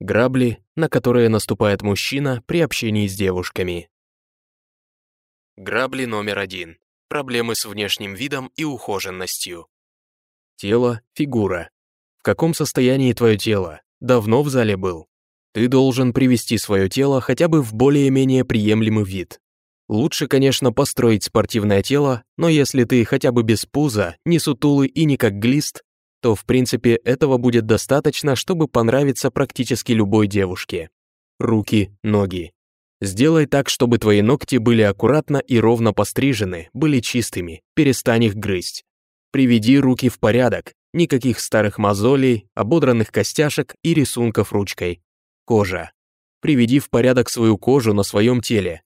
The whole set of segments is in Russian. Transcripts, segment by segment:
Грабли, на которые наступает мужчина при общении с девушками. Грабли номер один. Проблемы с внешним видом и ухоженностью. Тело, фигура. В каком состоянии твое тело? Давно в зале был? Ты должен привести свое тело хотя бы в более-менее приемлемый вид. Лучше, конечно, построить спортивное тело, но если ты хотя бы без пуза, не сутулый и не как глист, то в принципе этого будет достаточно, чтобы понравиться практически любой девушке. Руки, ноги. Сделай так, чтобы твои ногти были аккуратно и ровно пострижены, были чистыми, перестань их грызть. Приведи руки в порядок, никаких старых мозолей, ободранных костяшек и рисунков ручкой. Кожа. Приведи в порядок свою кожу на своем теле.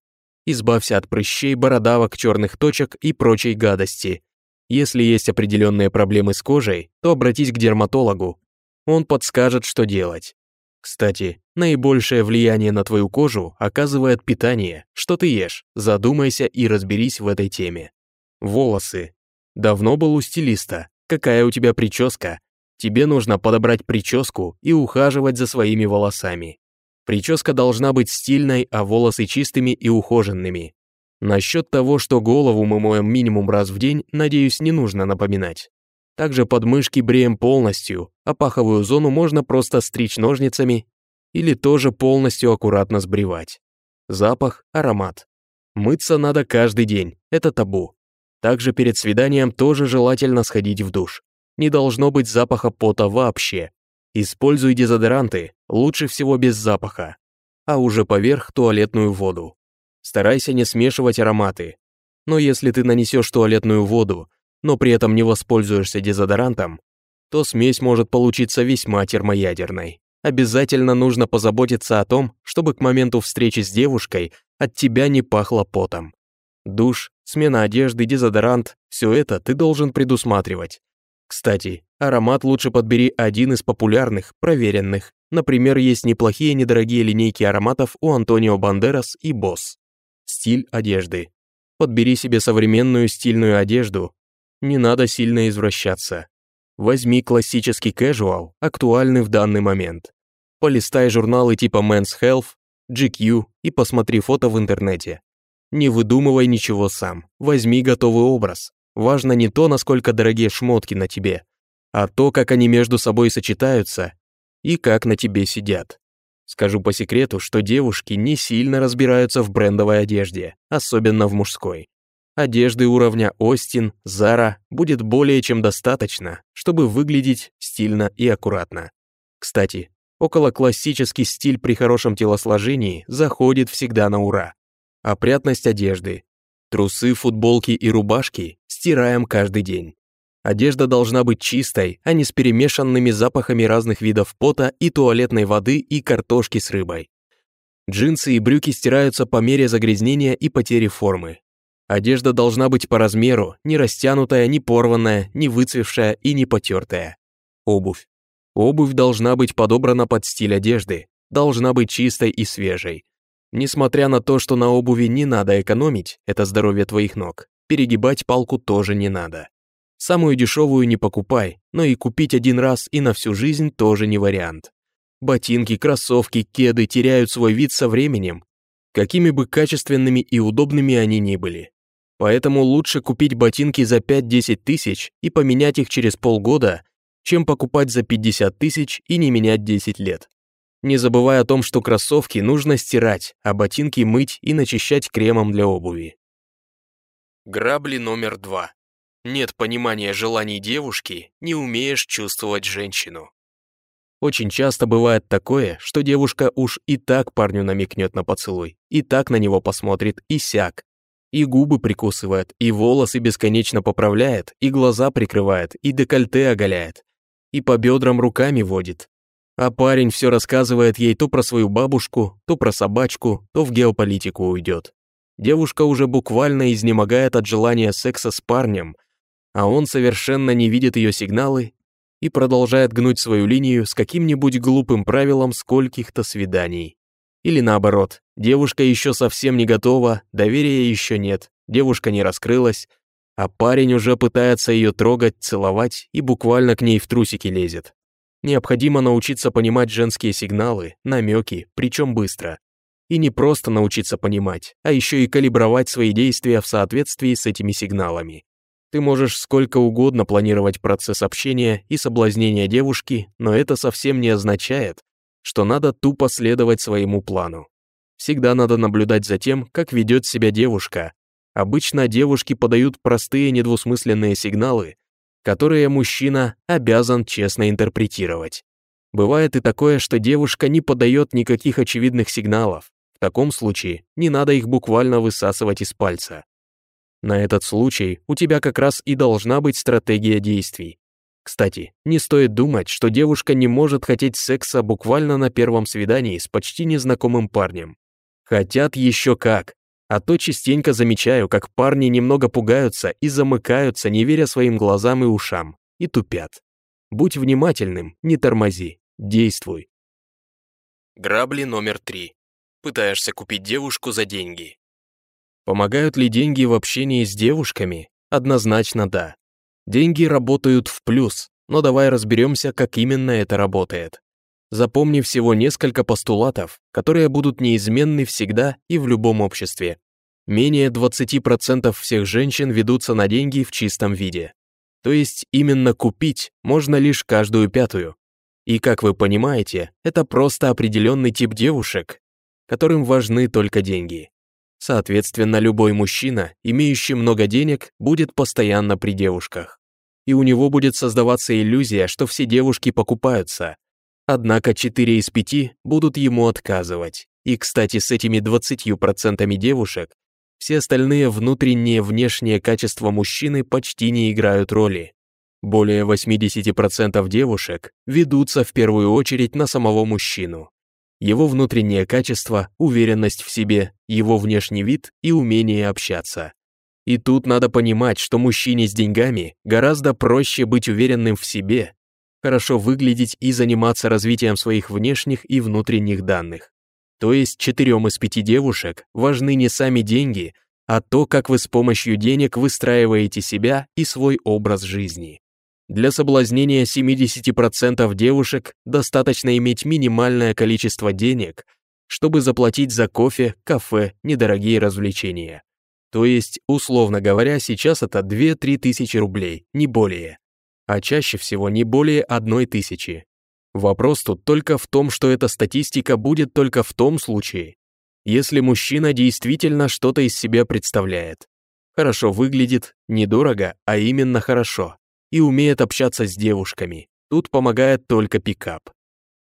Избавься от прыщей, бородавок, черных точек и прочей гадости. Если есть определенные проблемы с кожей, то обратись к дерматологу. Он подскажет, что делать. Кстати, наибольшее влияние на твою кожу оказывает питание. Что ты ешь? Задумайся и разберись в этой теме. Волосы. Давно был у стилиста. Какая у тебя прическа? Тебе нужно подобрать прическу и ухаживать за своими волосами. Прическа должна быть стильной, а волосы чистыми и ухоженными. Насчет того, что голову мы моем минимум раз в день, надеюсь, не нужно напоминать. Также подмышки бреем полностью, а паховую зону можно просто стричь ножницами или тоже полностью аккуратно сбривать. Запах, аромат. Мыться надо каждый день, это табу. Также перед свиданием тоже желательно сходить в душ. Не должно быть запаха пота вообще. Используй дезодоранты, лучше всего без запаха, а уже поверх туалетную воду. Старайся не смешивать ароматы. Но если ты нанесешь туалетную воду, но при этом не воспользуешься дезодорантом, то смесь может получиться весьма термоядерной. Обязательно нужно позаботиться о том, чтобы к моменту встречи с девушкой от тебя не пахло потом. Душ, смена одежды, дезодорант – все это ты должен предусматривать. Кстати, аромат лучше подбери один из популярных, проверенных. Например, есть неплохие недорогие линейки ароматов у Антонио Бандерас и Босс. Стиль одежды. Подбери себе современную стильную одежду. Не надо сильно извращаться. Возьми классический casual, актуальный в данный момент. Полистай журналы типа Men's Health, GQ и посмотри фото в интернете. Не выдумывай ничего сам. Возьми готовый образ. Важно не то, насколько дорогие шмотки на тебе, а то, как они между собой сочетаются и как на тебе сидят. Скажу по секрету, что девушки не сильно разбираются в брендовой одежде, особенно в мужской. Одежды уровня Остин, Зара будет более чем достаточно, чтобы выглядеть стильно и аккуратно. Кстати, около классический стиль при хорошем телосложении заходит всегда на ура. Опрятность одежды. Трусы, футболки и рубашки стираем каждый день. Одежда должна быть чистой, а не с перемешанными запахами разных видов пота и туалетной воды и картошки с рыбой. Джинсы и брюки стираются по мере загрязнения и потери формы. Одежда должна быть по размеру, не растянутая, не порванная, не выцвевшая и не потертая. Обувь. Обувь должна быть подобрана под стиль одежды, должна быть чистой и свежей. Несмотря на то, что на обуви не надо экономить, это здоровье твоих ног, перегибать палку тоже не надо. Самую дешевую не покупай, но и купить один раз и на всю жизнь тоже не вариант. Ботинки, кроссовки, кеды теряют свой вид со временем, какими бы качественными и удобными они ни были. Поэтому лучше купить ботинки за 5-10 тысяч и поменять их через полгода, чем покупать за 50 тысяч и не менять 10 лет. Не забывай о том, что кроссовки нужно стирать, а ботинки мыть и начищать кремом для обуви. Грабли номер два. Нет понимания желаний девушки, не умеешь чувствовать женщину. Очень часто бывает такое, что девушка уж и так парню намекнет на поцелуй, и так на него посмотрит, и сяк. И губы прикусывает, и волосы бесконечно поправляет, и глаза прикрывает, и декольте оголяет, и по бедрам руками водит. А парень все рассказывает ей то про свою бабушку, то про собачку, то в геополитику уйдет. Девушка уже буквально изнемогает от желания секса с парнем, а он совершенно не видит ее сигналы и продолжает гнуть свою линию с каким-нибудь глупым правилом скольких-то свиданий. Или наоборот, девушка еще совсем не готова, доверия еще нет, девушка не раскрылась, а парень уже пытается ее трогать, целовать и буквально к ней в трусики лезет. Необходимо научиться понимать женские сигналы, намеки, причем быстро. И не просто научиться понимать, а еще и калибровать свои действия в соответствии с этими сигналами. Ты можешь сколько угодно планировать процесс общения и соблазнения девушки, но это совсем не означает, что надо тупо следовать своему плану. Всегда надо наблюдать за тем, как ведет себя девушка. Обычно девушки подают простые недвусмысленные сигналы, которые мужчина обязан честно интерпретировать. Бывает и такое, что девушка не подает никаких очевидных сигналов. В таком случае не надо их буквально высасывать из пальца. На этот случай у тебя как раз и должна быть стратегия действий. Кстати, не стоит думать, что девушка не может хотеть секса буквально на первом свидании с почти незнакомым парнем. Хотят еще как. А то частенько замечаю, как парни немного пугаются и замыкаются, не веря своим глазам и ушам, и тупят. Будь внимательным, не тормози, действуй. Грабли номер три. Пытаешься купить девушку за деньги. Помогают ли деньги в общении с девушками? Однозначно да. Деньги работают в плюс, но давай разберемся, как именно это работает. Запомни всего несколько постулатов, которые будут неизменны всегда и в любом обществе. Менее 20% всех женщин ведутся на деньги в чистом виде. То есть именно купить можно лишь каждую пятую. И как вы понимаете, это просто определенный тип девушек, которым важны только деньги. Соответственно, любой мужчина, имеющий много денег, будет постоянно при девушках. И у него будет создаваться иллюзия, что все девушки покупаются, Однако 4 из 5 будут ему отказывать. И, кстати, с этими 20% девушек все остальные внутренние и внешние качества мужчины почти не играют роли. Более 80% девушек ведутся в первую очередь на самого мужчину. Его внутренние качества, уверенность в себе, его внешний вид и умение общаться. И тут надо понимать, что мужчине с деньгами гораздо проще быть уверенным в себе, хорошо выглядеть и заниматься развитием своих внешних и внутренних данных. То есть четырем из пяти девушек важны не сами деньги, а то, как вы с помощью денег выстраиваете себя и свой образ жизни. Для соблазнения 70% девушек достаточно иметь минимальное количество денег, чтобы заплатить за кофе, кафе, недорогие развлечения. То есть, условно говоря, сейчас это 2-3 тысячи рублей, не более а чаще всего не более одной тысячи. Вопрос тут только в том, что эта статистика будет только в том случае, если мужчина действительно что-то из себя представляет. Хорошо выглядит, недорого, а именно хорошо, и умеет общаться с девушками. Тут помогает только пикап.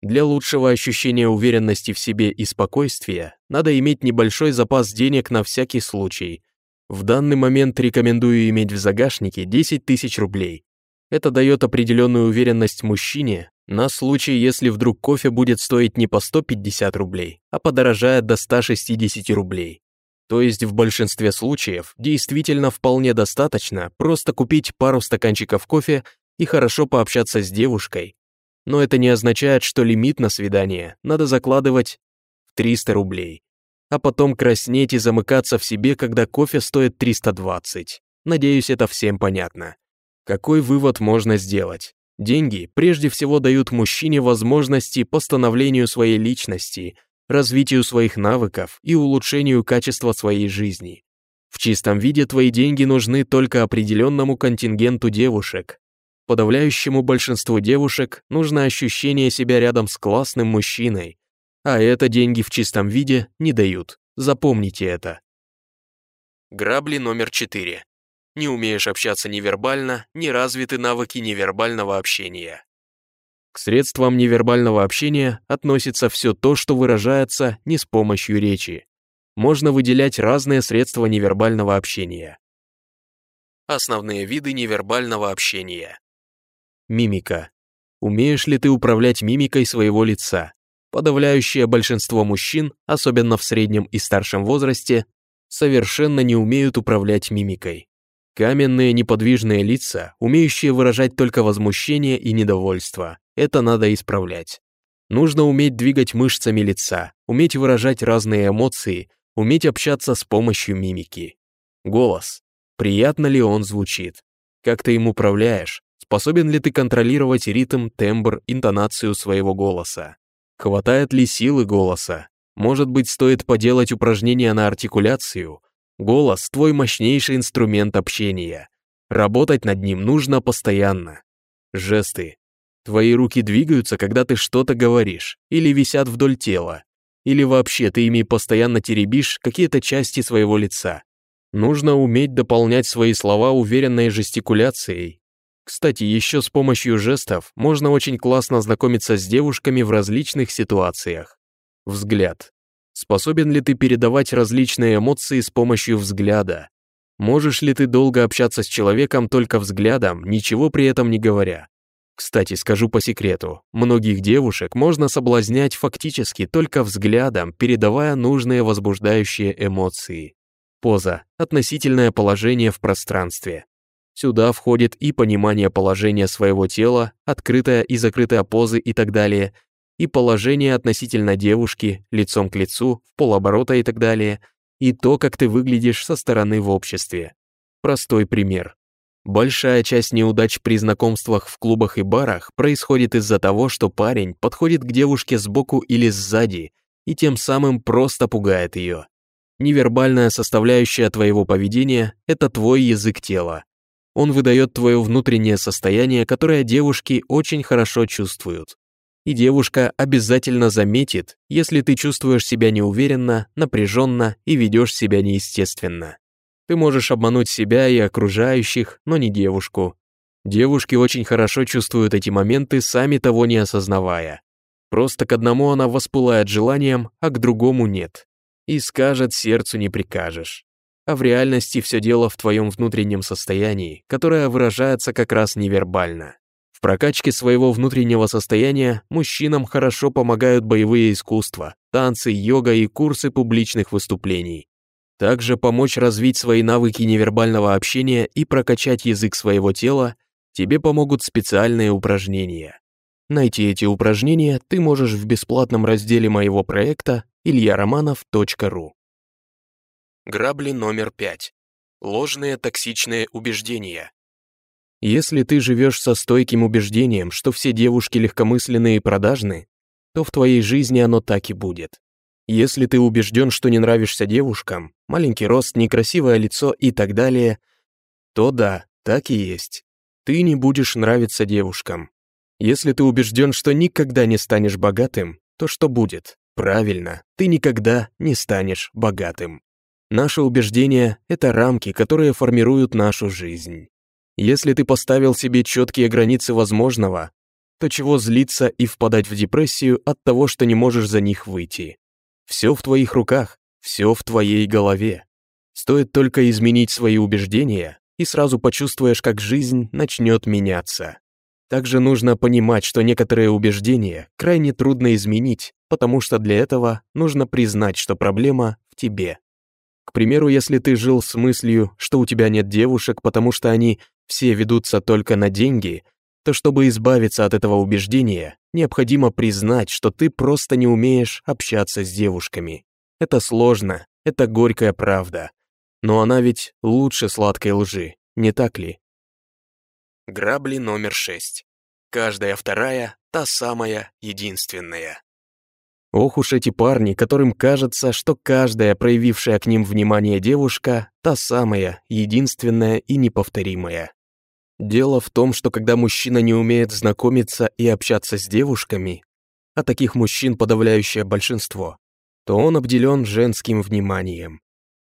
Для лучшего ощущения уверенности в себе и спокойствия надо иметь небольшой запас денег на всякий случай. В данный момент рекомендую иметь в загашнике 10 тысяч рублей, это дает определенную уверенность мужчине на случай, если вдруг кофе будет стоить не по 150 рублей, а подорожает до 160 рублей. То есть в большинстве случаев действительно вполне достаточно просто купить пару стаканчиков кофе и хорошо пообщаться с девушкой. Но это не означает, что лимит на свидание надо закладывать в 300 рублей, а потом краснеть и замыкаться в себе, когда кофе стоит 320. Надеюсь, это всем понятно. Какой вывод можно сделать? Деньги прежде всего дают мужчине возможности по становлению своей личности, развитию своих навыков и улучшению качества своей жизни. В чистом виде твои деньги нужны только определенному контингенту девушек. Подавляющему большинству девушек нужно ощущение себя рядом с классным мужчиной, а это деньги в чистом виде не дают. Запомните это. Грабли номер 4 не умеешь общаться невербально, не развиты навыки невербального общения. К средствам невербального общения относится все то, что выражается не с помощью речи. Можно выделять разные средства невербального общения. Основные виды невербального общения. Мимика. Умеешь ли ты управлять мимикой своего лица? Подавляющее большинство мужчин, особенно в среднем и старшем возрасте, совершенно не умеют управлять мимикой. Каменные неподвижные лица, умеющие выражать только возмущение и недовольство. Это надо исправлять. Нужно уметь двигать мышцами лица, уметь выражать разные эмоции, уметь общаться с помощью мимики. Голос. Приятно ли он звучит? Как ты им управляешь? Способен ли ты контролировать ритм, тембр, интонацию своего голоса? Хватает ли силы голоса? Может быть, стоит поделать упражнения на артикуляцию? Голос – твой мощнейший инструмент общения. Работать над ним нужно постоянно. Жесты. Твои руки двигаются, когда ты что-то говоришь, или висят вдоль тела, или вообще ты ими постоянно теребишь какие-то части своего лица. Нужно уметь дополнять свои слова уверенной жестикуляцией. Кстати, еще с помощью жестов можно очень классно знакомиться с девушками в различных ситуациях. Взгляд. Способен ли ты передавать различные эмоции с помощью взгляда? Можешь ли ты долго общаться с человеком только взглядом, ничего при этом не говоря? Кстати, скажу по секрету, многих девушек можно соблазнять фактически только взглядом, передавая нужные возбуждающие эмоции. Поза – относительное положение в пространстве. Сюда входит и понимание положения своего тела, открытая и закрытая позы и так далее, и положение относительно девушки, лицом к лицу, в полоборота и так далее, и то, как ты выглядишь со стороны в обществе. Простой пример. Большая часть неудач при знакомствах в клубах и барах происходит из-за того, что парень подходит к девушке сбоку или сзади и тем самым просто пугает ее. Невербальная составляющая твоего поведения – это твой язык тела. Он выдает твое внутреннее состояние, которое девушки очень хорошо чувствуют и девушка обязательно заметит, если ты чувствуешь себя неуверенно, напряженно и ведешь себя неестественно. Ты можешь обмануть себя и окружающих, но не девушку. Девушки очень хорошо чувствуют эти моменты, сами того не осознавая. Просто к одному она воспылает желанием, а к другому нет. И скажет, сердцу не прикажешь. А в реальности все дело в твоем внутреннем состоянии, которое выражается как раз невербально. В прокачке своего внутреннего состояния мужчинам хорошо помогают боевые искусства, танцы, йога и курсы публичных выступлений. Также помочь развить свои навыки невербального общения и прокачать язык своего тела тебе помогут специальные упражнения. Найти эти упражнения ты можешь в бесплатном разделе моего проекта ильяроманов.ру. Грабли номер пять. Ложные токсичные убеждения. Если ты живешь со стойким убеждением, что все девушки легкомысленные и продажны, то в твоей жизни оно так и будет. Если ты убежден, что не нравишься девушкам, маленький рост, некрасивое лицо и так далее, то да, так и есть. Ты не будешь нравиться девушкам. Если ты убежден, что никогда не станешь богатым, то что будет? Правильно, ты никогда не станешь богатым. Наши убеждения — это рамки, которые формируют нашу жизнь. Если ты поставил себе четкие границы возможного, то чего злиться и впадать в депрессию от того, что не можешь за них выйти? Все в твоих руках, все в твоей голове. Стоит только изменить свои убеждения, и сразу почувствуешь, как жизнь начнет меняться. Также нужно понимать, что некоторые убеждения крайне трудно изменить, потому что для этого нужно признать, что проблема в тебе. К примеру, если ты жил с мыслью, что у тебя нет девушек, потому что они все ведутся только на деньги, то чтобы избавиться от этого убеждения, необходимо признать, что ты просто не умеешь общаться с девушками. Это сложно, это горькая правда. Но она ведь лучше сладкой лжи, не так ли? Грабли номер шесть. Каждая вторая — та самая единственная. Ох уж эти парни, которым кажется, что каждая проявившая к ним внимание девушка — та самая, единственная и неповторимая. Дело в том, что когда мужчина не умеет знакомиться и общаться с девушками, а таких мужчин подавляющее большинство, то он обделен женским вниманием.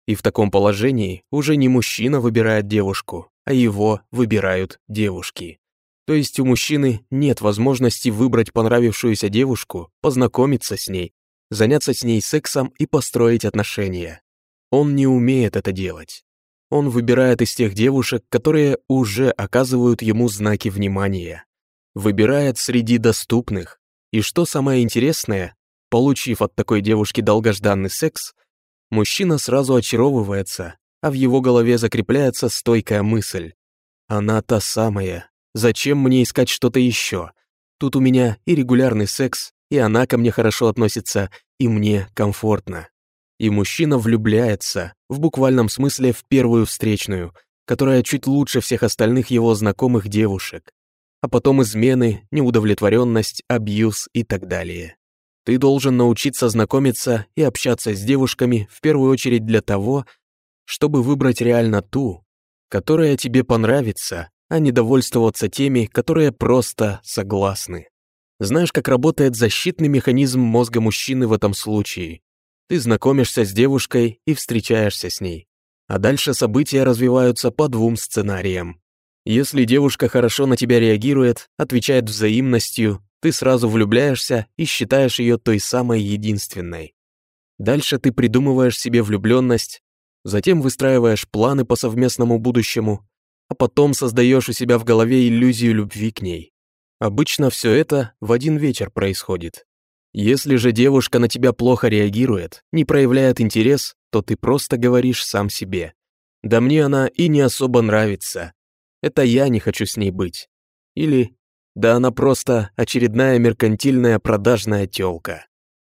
И в таком положении уже не мужчина выбирает девушку, а его выбирают девушки. То есть у мужчины нет возможности выбрать понравившуюся девушку, познакомиться с ней, заняться с ней сексом и построить отношения. Он не умеет это делать. Он выбирает из тех девушек, которые уже оказывают ему знаки внимания. Выбирает среди доступных. И что самое интересное, получив от такой девушки долгожданный секс, мужчина сразу очаровывается, а в его голове закрепляется стойкая мысль. Она та самая. Зачем мне искать что-то еще? Тут у меня и регулярный секс, и она ко мне хорошо относится, и мне комфортно. И мужчина влюбляется, в буквальном смысле в первую встречную, которая чуть лучше всех остальных его знакомых девушек. а потом измены, неудовлетворенность, абьюз и так далее. Ты должен научиться знакомиться и общаться с девушками в первую очередь для того, чтобы выбрать реально ту, которая тебе понравится, а не довольствоваться теми, которые просто согласны. Знаешь, как работает защитный механизм мозга мужчины в этом случае? Ты знакомишься с девушкой и встречаешься с ней. А дальше события развиваются по двум сценариям. Если девушка хорошо на тебя реагирует, отвечает взаимностью, ты сразу влюбляешься и считаешь ее той самой единственной. Дальше ты придумываешь себе влюбленность, затем выстраиваешь планы по совместному будущему, а потом создаешь у себя в голове иллюзию любви к ней. Обычно все это в один вечер происходит. Если же девушка на тебя плохо реагирует, не проявляет интерес, то ты просто говоришь сам себе. Да мне она и не особо нравится, это я не хочу с ней быть. Или да она просто очередная меркантильная продажная тёлка.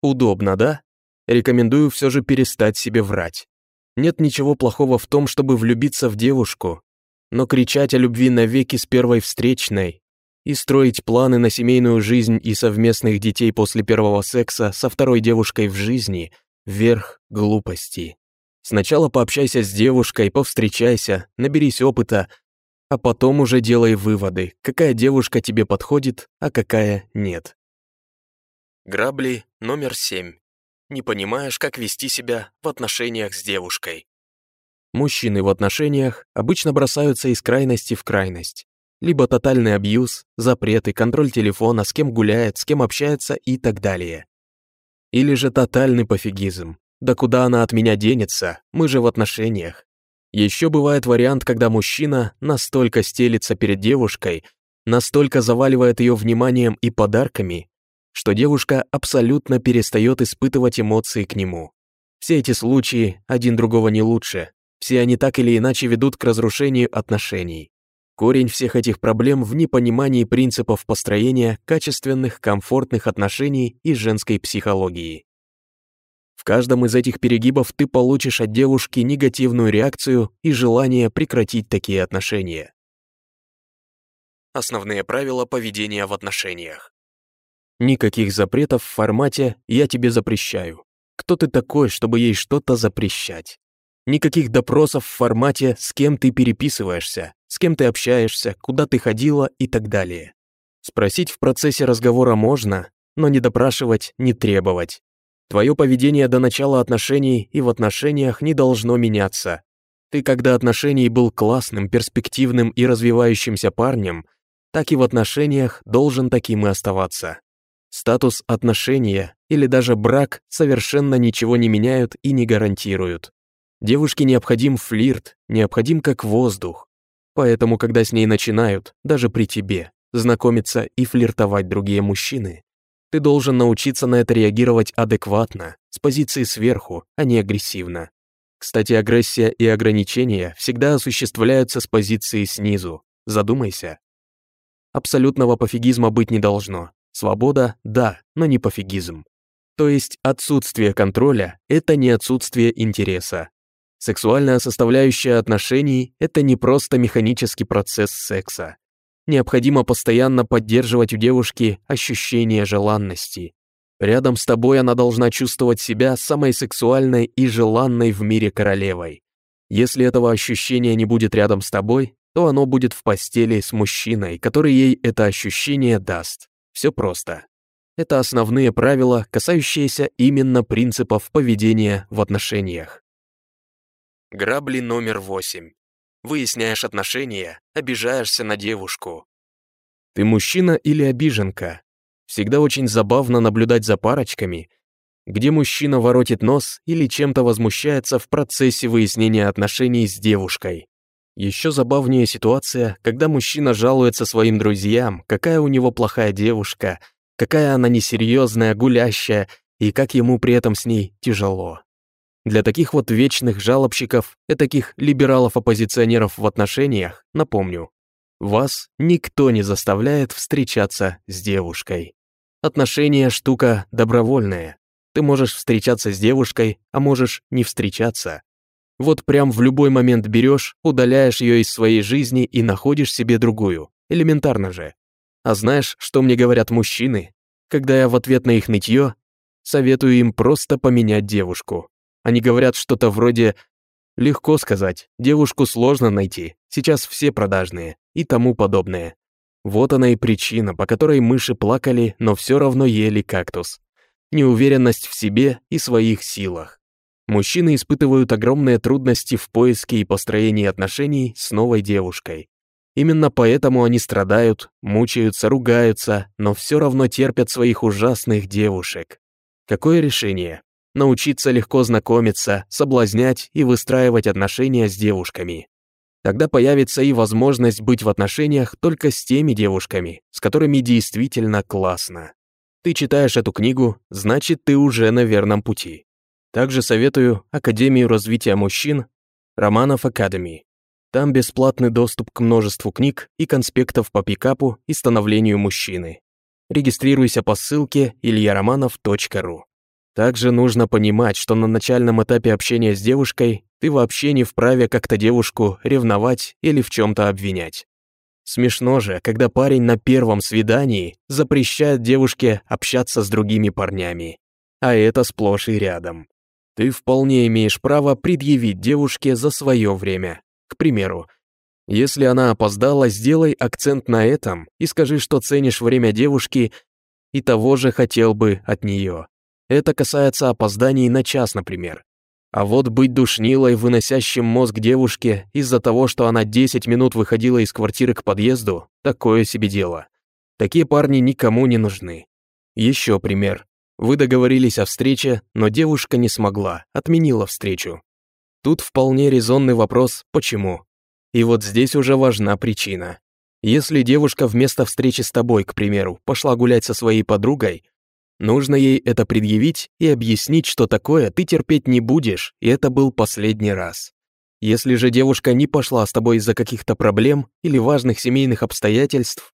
Удобно, да? Рекомендую все же перестать себе врать. Нет ничего плохого в том, чтобы влюбиться в девушку, но кричать о любви навеки с первой встречной и строить планы на семейную жизнь и совместных детей после первого секса со второй девушкой в жизни – верх глупости. Сначала пообщайся с девушкой, повстречайся, наберись опыта, а потом уже делай выводы, какая девушка тебе подходит, а какая нет. Грабли номер семь. Не понимаешь, как вести себя в отношениях с девушкой. Мужчины в отношениях обычно бросаются из крайности в крайность. Либо тотальный абьюз, запреты, контроль телефона, с кем гуляет, с кем общается и так далее. Или же тотальный пофигизм. Да куда она от меня денется, мы же в отношениях. Еще бывает вариант, когда мужчина настолько стелится перед девушкой, настолько заваливает ее вниманием и подарками, что девушка абсолютно перестает испытывать эмоции к нему. Все эти случаи один другого не лучше, все они так или иначе ведут к разрушению отношений. Корень всех этих проблем в непонимании принципов построения качественных, комфортных отношений и женской психологии. В каждом из этих перегибов ты получишь от девушки негативную реакцию и желание прекратить такие отношения. Основные правила поведения в отношениях. Никаких запретов в формате «я тебе запрещаю». Кто ты такой, чтобы ей что-то запрещать? Никаких допросов в формате «с кем ты переписываешься», «с кем ты общаешься», «куда ты ходила» и так далее. Спросить в процессе разговора можно, но не допрашивать, не требовать. Твое поведение до начала отношений и в отношениях не должно меняться. Ты когда отношений был классным, перспективным и развивающимся парнем, так и в отношениях должен таким и оставаться. Статус отношения или даже брак совершенно ничего не меняют и не гарантируют. Девушке необходим флирт, необходим как воздух. Поэтому, когда с ней начинают, даже при тебе, знакомиться и флиртовать другие мужчины, ты должен научиться на это реагировать адекватно, с позиции сверху, а не агрессивно. Кстати, агрессия и ограничения всегда осуществляются с позиции снизу. Задумайся. Абсолютного пофигизма быть не должно. Свобода – да, но не пофигизм. То есть отсутствие контроля – это не отсутствие интереса. Сексуальная составляющая отношений – это не просто механический процесс секса. Необходимо постоянно поддерживать у девушки ощущение желанности. Рядом с тобой она должна чувствовать себя самой сексуальной и желанной в мире королевой. Если этого ощущения не будет рядом с тобой, то оно будет в постели с мужчиной, который ей это ощущение даст. Все просто. Это основные правила, касающиеся именно принципов поведения в отношениях. Грабли номер восемь выясняешь отношения, обижаешься на девушку. Ты мужчина или обиженка? Всегда очень забавно наблюдать за парочками, где мужчина воротит нос или чем-то возмущается в процессе выяснения отношений с девушкой. Еще забавнее ситуация, когда мужчина жалуется своим друзьям, какая у него плохая девушка, какая она несерьезная, гулящая, и как ему при этом с ней тяжело. Для таких вот вечных жалобщиков и таких либералов-оппозиционеров в отношениях, напомню, вас никто не заставляет встречаться с девушкой. Отношения – штука добровольная. Ты можешь встречаться с девушкой, а можешь не встречаться. Вот прям в любой момент берешь, удаляешь ее из своей жизни и находишь себе другую. Элементарно же. А знаешь, что мне говорят мужчины? Когда я в ответ на их нытье советую им просто поменять девушку. Они говорят что-то вроде «Легко сказать, девушку сложно найти, сейчас все продажные» и тому подобное. Вот она и причина, по которой мыши плакали, но все равно ели кактус. Неуверенность в себе и своих силах. Мужчины испытывают огромные трудности в поиске и построении отношений с новой девушкой. Именно поэтому они страдают, мучаются, ругаются, но все равно терпят своих ужасных девушек. Какое решение? Научиться легко знакомиться, соблазнять и выстраивать отношения с девушками. Тогда появится и возможность быть в отношениях только с теми девушками, с которыми действительно классно. Ты читаешь эту книгу, значит, ты уже на верном пути. Также советую Академию развития мужчин Романов Академи. Там бесплатный доступ к множеству книг и конспектов по пикапу и становлению мужчины. Регистрируйся по ссылке ильяроманов.ру. Также нужно понимать, что на начальном этапе общения с девушкой ты вообще не вправе как-то девушку ревновать или в чем то обвинять. Смешно же, когда парень на первом свидании запрещает девушке общаться с другими парнями. А это сплошь и рядом. Ты вполне имеешь право предъявить девушке за свое время. К примеру, если она опоздала, сделай акцент на этом и скажи, что ценишь время девушки и того же хотел бы от нее. Это касается опозданий на час, например. А вот быть душнилой, выносящим мозг девушке из-за того, что она 10 минут выходила из квартиры к подъезду, такое себе дело. Такие парни никому не нужны. Еще пример. Вы договорились о встрече, но девушка не смогла, отменила встречу. Тут вполне резонный вопрос «почему?». И вот здесь уже важна причина. Если девушка вместо встречи с тобой, к примеру, пошла гулять со своей подругой, нужно ей это предъявить и объяснить, что такое ты терпеть не будешь, и это был последний раз. Если же девушка не пошла с тобой из-за каких-то проблем или важных семейных обстоятельств,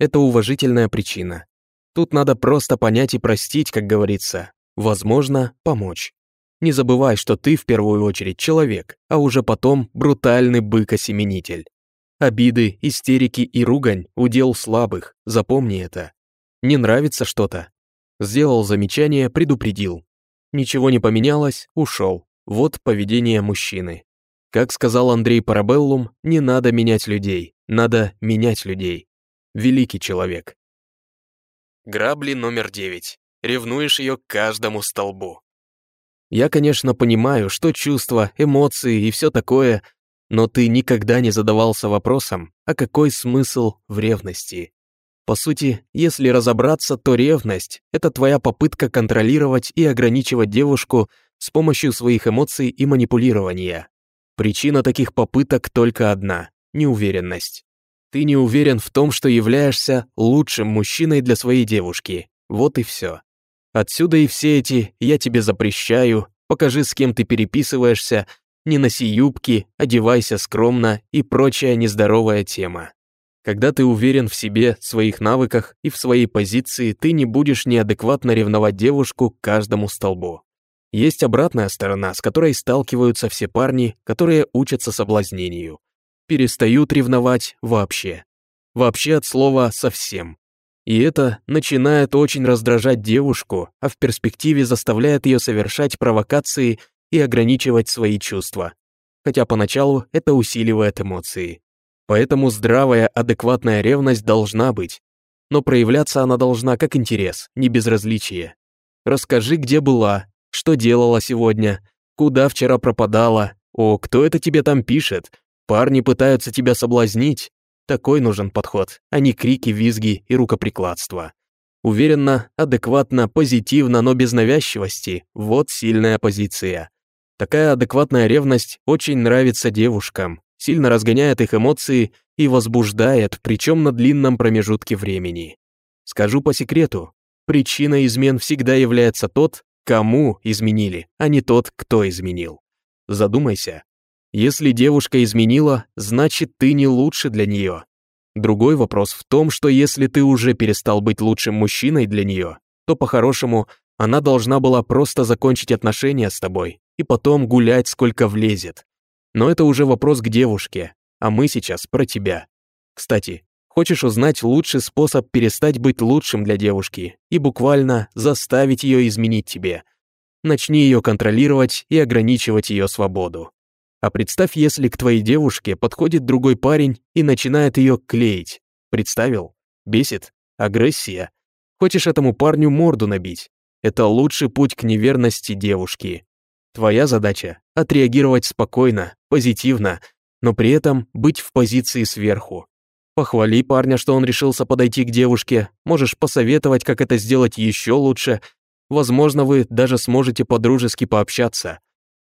это уважительная причина. Тут надо просто понять и простить, как говорится. Возможно, помочь. Не забывай, что ты в первую очередь человек, а уже потом брутальный бык-осеменитель. Обиды, истерики и ругань – удел слабых, запомни это. Не нравится что-то? Сделал замечание, предупредил. Ничего не поменялось, ушел. Вот поведение мужчины. Как сказал Андрей Парабеллум, не надо менять людей, надо менять людей. Великий человек. Грабли номер девять. Ревнуешь ее к каждому столбу. Я, конечно, понимаю, что чувства, эмоции и все такое, но ты никогда не задавался вопросом, а какой смысл в ревности? По сути, если разобраться, то ревность — это твоя попытка контролировать и ограничивать девушку с помощью своих эмоций и манипулирования. Причина таких попыток только одна — неуверенность. Ты не уверен в том, что являешься лучшим мужчиной для своей девушки. Вот и все. Отсюда и все эти «я тебе запрещаю», «покажи, с кем ты переписываешься», «не носи юбки», «одевайся скромно» и прочая нездоровая тема. Когда ты уверен в себе, своих навыках и в своей позиции, ты не будешь неадекватно ревновать девушку к каждому столбу. Есть обратная сторона, с которой сталкиваются все парни, которые учатся соблазнению перестают ревновать вообще. Вообще от слова «совсем». И это начинает очень раздражать девушку, а в перспективе заставляет ее совершать провокации и ограничивать свои чувства. Хотя поначалу это усиливает эмоции. Поэтому здравая, адекватная ревность должна быть. Но проявляться она должна как интерес, не безразличие. Расскажи, где была, что делала сегодня, куда вчера пропадала, о, кто это тебе там пишет, Парни пытаются тебя соблазнить. Такой нужен подход, а не крики, визги и рукоприкладство. Уверенно, адекватно, позитивно, но без навязчивости. Вот сильная позиция. Такая адекватная ревность очень нравится девушкам, сильно разгоняет их эмоции и возбуждает, причем на длинном промежутке времени. Скажу по секрету, причиной измен всегда является тот, кому изменили, а не тот, кто изменил. Задумайся, если девушка изменила, значит, ты не лучше для нее. Другой вопрос в том, что если ты уже перестал быть лучшим мужчиной для нее, то по-хорошему она должна была просто закончить отношения с тобой и потом гулять сколько влезет. Но это уже вопрос к девушке, а мы сейчас про тебя. Кстати, Хочешь узнать лучший способ перестать быть лучшим для девушки и буквально заставить ее изменить тебе. Начни ее контролировать и ограничивать ее свободу. А представь, если к твоей девушке подходит другой парень и начинает ее клеить. Представил? Бесит? Агрессия? Хочешь этому парню морду набить? Это лучший путь к неверности девушки. Твоя задача — отреагировать спокойно, позитивно, но при этом быть в позиции сверху. Похвали парня, что он решился подойти к девушке, можешь посоветовать, как это сделать еще лучше. Возможно, вы даже сможете по-дружески пообщаться.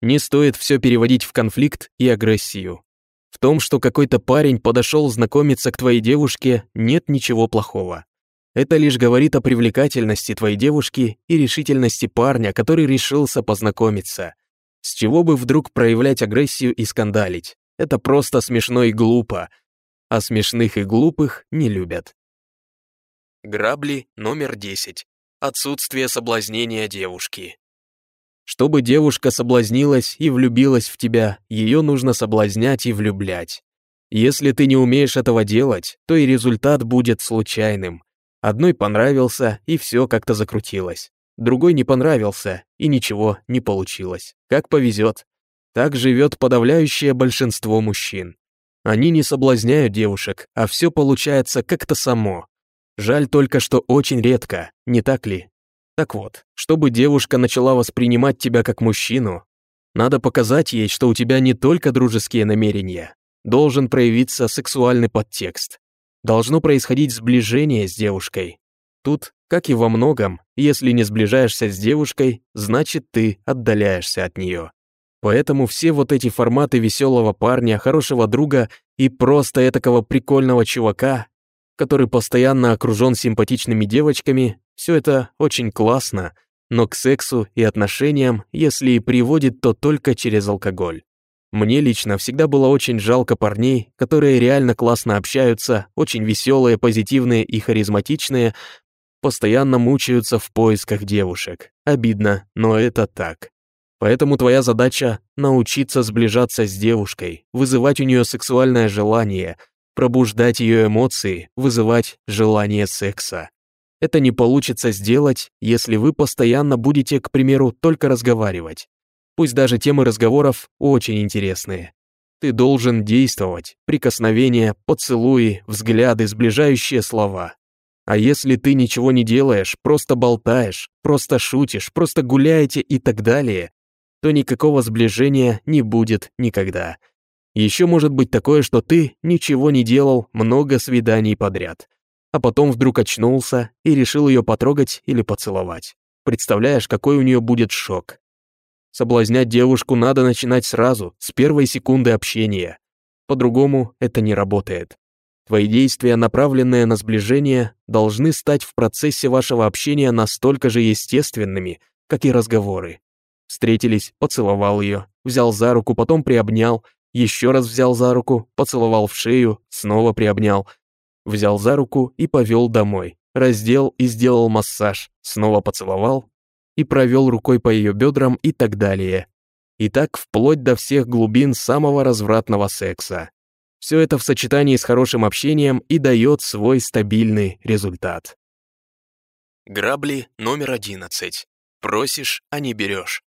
Не стоит все переводить в конфликт и агрессию. В том, что какой-то парень подошел знакомиться к твоей девушке, нет ничего плохого. Это лишь говорит о привлекательности твоей девушки и решительности парня, который решился познакомиться. С чего бы вдруг проявлять агрессию и скандалить? Это просто смешно и глупо. А смешных и глупых не любят. Грабли номер 10. Отсутствие соблазнения девушки. Чтобы девушка соблазнилась и влюбилась в тебя, ее нужно соблазнять и влюблять. Если ты не умеешь этого делать, то и результат будет случайным. Одной понравился, и все как-то закрутилось. Другой не понравился, и ничего не получилось. Как повезет. Так живет подавляющее большинство мужчин. Они не соблазняют девушек, а все получается как-то само. Жаль только, что очень редко, не так ли? Так вот, чтобы девушка начала воспринимать тебя как мужчину, надо показать ей, что у тебя не только дружеские намерения, должен проявиться сексуальный подтекст. Должно происходить сближение с девушкой. Тут, как и во многом, если не сближаешься с девушкой, значит ты отдаляешься от нее. Поэтому все вот эти форматы веселого парня, хорошего друга и просто этакого прикольного чувака, который постоянно окружен симпатичными девочками, все это очень классно, но к сексу и отношениям, если и приводит, то только через алкоголь. Мне лично всегда было очень жалко парней, которые реально классно общаются, очень веселые, позитивные и харизматичные, постоянно мучаются в поисках девушек. Обидно, но это так. Поэтому твоя задача — научиться сближаться с девушкой, вызывать у нее сексуальное желание, пробуждать ее эмоции, вызывать желание секса. Это не получится сделать, если вы постоянно будете, к примеру, только разговаривать. Пусть даже темы разговоров очень интересные. Ты должен действовать, прикосновения, поцелуи, взгляды, сближающие слова. А если ты ничего не делаешь, просто болтаешь, просто шутишь, просто гуляете и так далее, то никакого сближения не будет никогда. Еще может быть такое, что ты ничего не делал много свиданий подряд, а потом вдруг очнулся и решил ее потрогать или поцеловать. Представляешь, какой у нее будет шок. Соблазнять девушку надо начинать сразу, с первой секунды общения. По-другому это не работает. Твои действия, направленные на сближение, должны стать в процессе вашего общения настолько же естественными, как и разговоры. Встретились, поцеловал ее, взял за руку, потом приобнял, еще раз взял за руку, поцеловал в шею, снова приобнял, взял за руку и повел домой, раздел и сделал массаж, снова поцеловал и провел рукой по ее бедрам и так далее. И так вплоть до всех глубин самого развратного секса. Все это в сочетании с хорошим общением и дает свой стабильный результат. Грабли номер одиннадцать. Просишь, а не берешь.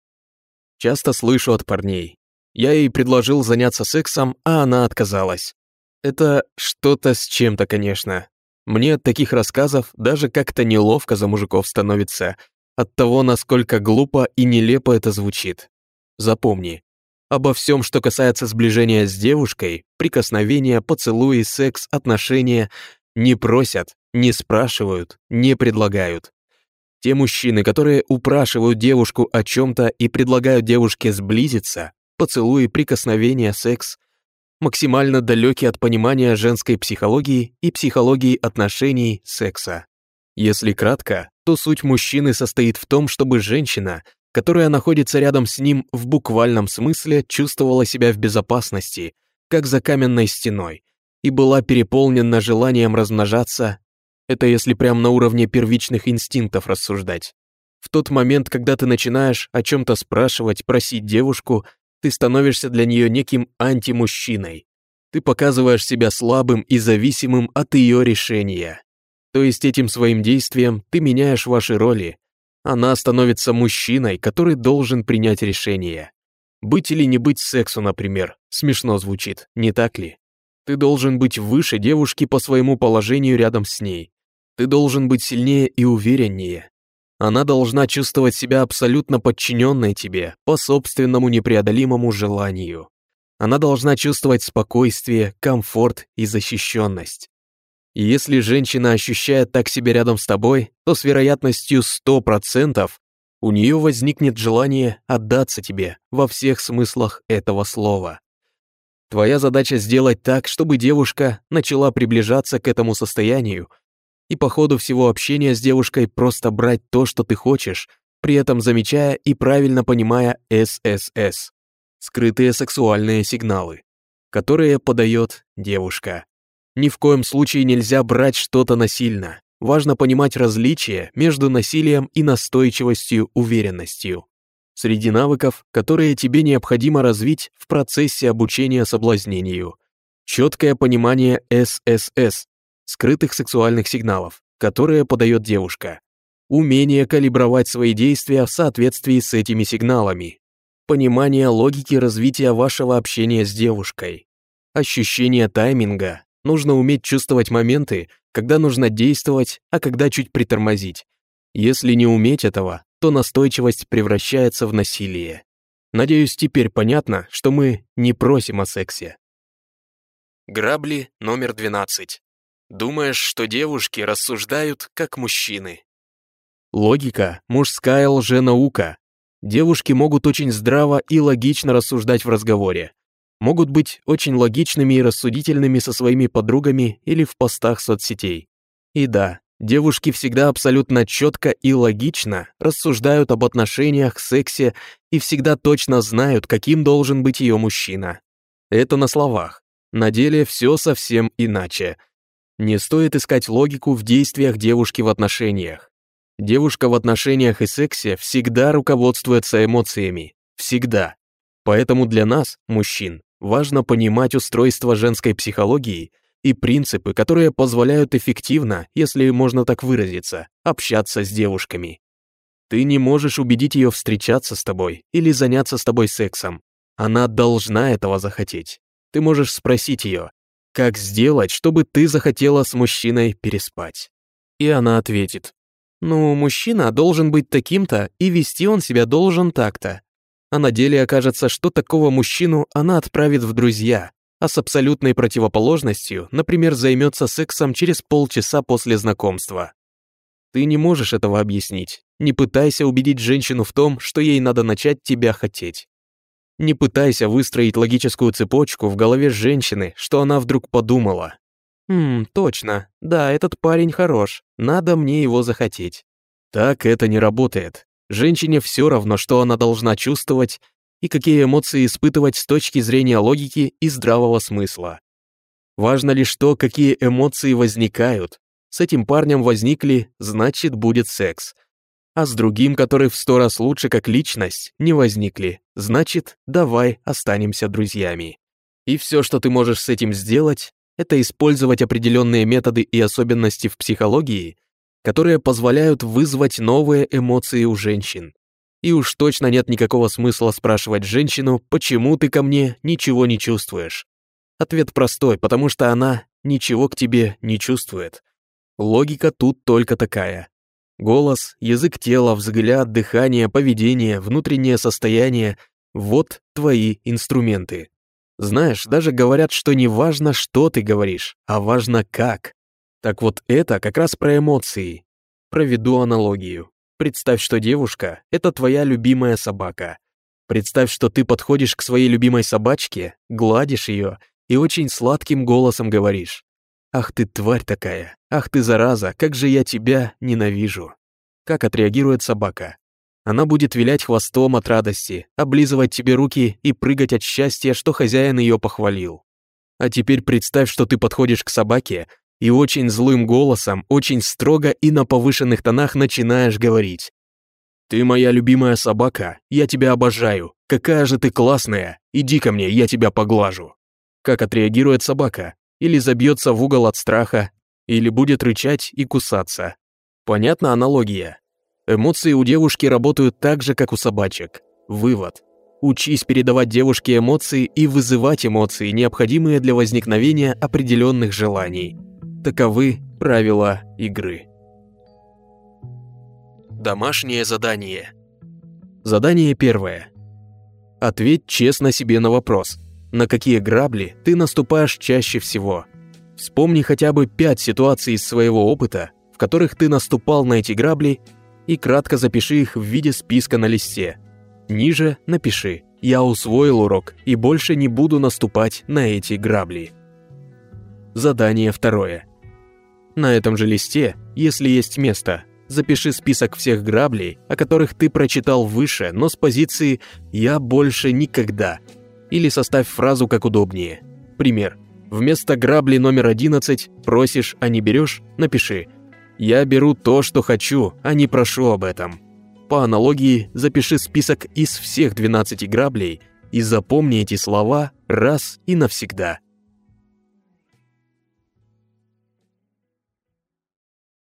Часто слышу от парней. Я ей предложил заняться сексом, а она отказалась. Это что-то с чем-то, конечно. Мне от таких рассказов даже как-то неловко за мужиков становится, от того, насколько глупо и нелепо это звучит. Запомни, обо всем, что касается сближения с девушкой, прикосновения, поцелуи, секс, отношения, не просят, не спрашивают, не предлагают. Те мужчины, которые упрашивают девушку о чем-то и предлагают девушке сблизиться, поцелуи, прикосновения, секс, максимально далеки от понимания женской психологии и психологии отношений секса. Если кратко, то суть мужчины состоит в том, чтобы женщина, которая находится рядом с ним в буквальном смысле, чувствовала себя в безопасности, как за каменной стеной, и была переполнена желанием размножаться это если прямо на уровне первичных инстинктов рассуждать. В тот момент, когда ты начинаешь о чем-то спрашивать, просить девушку, ты становишься для нее неким антимужчиной. Ты показываешь себя слабым и зависимым от ее решения. То есть этим своим действием ты меняешь ваши роли. Она становится мужчиной, который должен принять решение. Быть или не быть сексу, например, смешно звучит, не так ли? Ты должен быть выше девушки по своему положению рядом с ней. Ты должен быть сильнее и увереннее. Она должна чувствовать себя абсолютно подчиненной тебе по собственному непреодолимому желанию. Она должна чувствовать спокойствие, комфорт и защищенность. И если женщина ощущает так себя рядом с тобой, то с вероятностью 100% у нее возникнет желание отдаться тебе во всех смыслах этого слова. Твоя задача сделать так, чтобы девушка начала приближаться к этому состоянию, и по ходу всего общения с девушкой просто брать то, что ты хочешь, при этом замечая и правильно понимая ССС скрытые сексуальные сигналы, которые подает девушка. Ни в коем случае нельзя брать что-то насильно. Важно понимать различия между насилием и настойчивостью, уверенностью. Среди навыков, которые тебе необходимо развить в процессе обучения соблазнению. Четкое понимание ССС, скрытых сексуальных сигналов, которые подает девушка. Умение калибровать свои действия в соответствии с этими сигналами понимание логики развития вашего общения с девушкой, ощущение тайминга, нужно уметь чувствовать моменты, когда нужно действовать, а когда чуть притормозить. Если не уметь этого, то настойчивость превращается в насилие. Надеюсь, теперь понятно, что мы не просим о сексе. Грабли номер 12. Думаешь, что девушки рассуждают как мужчины. Логика – мужская лженаука, Девушки могут очень здраво и логично рассуждать в разговоре. Могут быть очень логичными и рассудительными со своими подругами или в постах соцсетей. И да, девушки всегда абсолютно четко и логично рассуждают об отношениях, сексе и всегда точно знают, каким должен быть ее мужчина. Это на словах. На деле все совсем иначе. Не стоит искать логику в действиях девушки в отношениях. Девушка в отношениях и сексе всегда руководствуется эмоциями. Всегда. Поэтому для нас, мужчин, важно понимать устройство женской психологии и принципы, которые позволяют эффективно, если можно так выразиться, общаться с девушками. Ты не можешь убедить ее встречаться с тобой или заняться с тобой сексом. Она должна этого захотеть. Ты можешь спросить ее, как сделать, чтобы ты захотела с мужчиной переспать. И она ответит, ну, мужчина должен быть таким-то, и вести он себя должен так-то. А на деле окажется, что такого мужчину она отправит в друзья, а с абсолютной противоположностью, например, займется сексом через полчаса после знакомства. Ты не можешь этого объяснить. Не пытайся убедить женщину в том, что ей надо начать тебя хотеть. Не пытайся выстроить логическую цепочку в голове женщины, что она вдруг подумала. «Хм, точно. Да, этот парень хорош. Надо мне его захотеть». Так это не работает. Женщине все равно, что она должна чувствовать и какие эмоции испытывать с точки зрения логики и здравого смысла. Важно лишь то, какие эмоции возникают. С этим парнем возникли, значит, будет секс. А с другим, который в сто раз лучше как личность, не возникли, значит, давай останемся друзьями. И все, что ты можешь с этим сделать, это использовать определенные методы и особенности в психологии, которые позволяют вызвать новые эмоции у женщин. И уж точно нет никакого смысла спрашивать женщину, почему ты ко мне ничего не чувствуешь. Ответ простой, потому что она ничего к тебе не чувствует. Логика тут только такая. Голос, язык тела, взгляд, дыхание, поведение, внутреннее состояние — вот твои инструменты. Знаешь, даже говорят, что не важно, что ты говоришь, а важно как. Так вот это как раз про эмоции. Проведу аналогию. Представь, что девушка — это твоя любимая собака. Представь, что ты подходишь к своей любимой собачке, гладишь ее и очень сладким голосом говоришь. «Ах ты тварь такая! Ах ты зараза! Как же я тебя ненавижу!» Как отреагирует собака? Она будет вилять хвостом от радости, облизывать тебе руки и прыгать от счастья, что хозяин ее похвалил. А теперь представь, что ты подходишь к собаке и очень злым голосом, очень строго и на повышенных тонах начинаешь говорить. «Ты моя любимая собака, я тебя обожаю. Какая же ты классная. Иди ко мне, я тебя поглажу». как отреагирует собака, или забьется в угол от страха, или будет рычать и кусаться. Понятна аналогия? Эмоции у девушки работают так же, как у собачек. Вывод. Учись передавать девушке эмоции и вызывать эмоции, необходимые для возникновения определенных желаний. Таковы правила игры. Домашнее задание. Задание первое. Ответь честно себе на вопрос, на какие грабли ты наступаешь чаще всего. Вспомни хотя бы пять ситуаций из своего опыта, в которых ты наступал на эти грабли, и кратко запиши их в виде списка на листе. Ниже напиши «Я усвоил урок и больше не буду наступать на эти грабли». Задание второе. На этом же листе, если есть место, запиши список всех граблей, о которых ты прочитал выше, но с позиции «я больше никогда» или составь фразу как удобнее. Пример. Вместо грабли номер 11 «просишь, а не берешь» напиши «я беру то, что хочу, а не прошу об этом». По аналогии запиши список из всех 12 граблей и запомни эти слова раз и навсегда.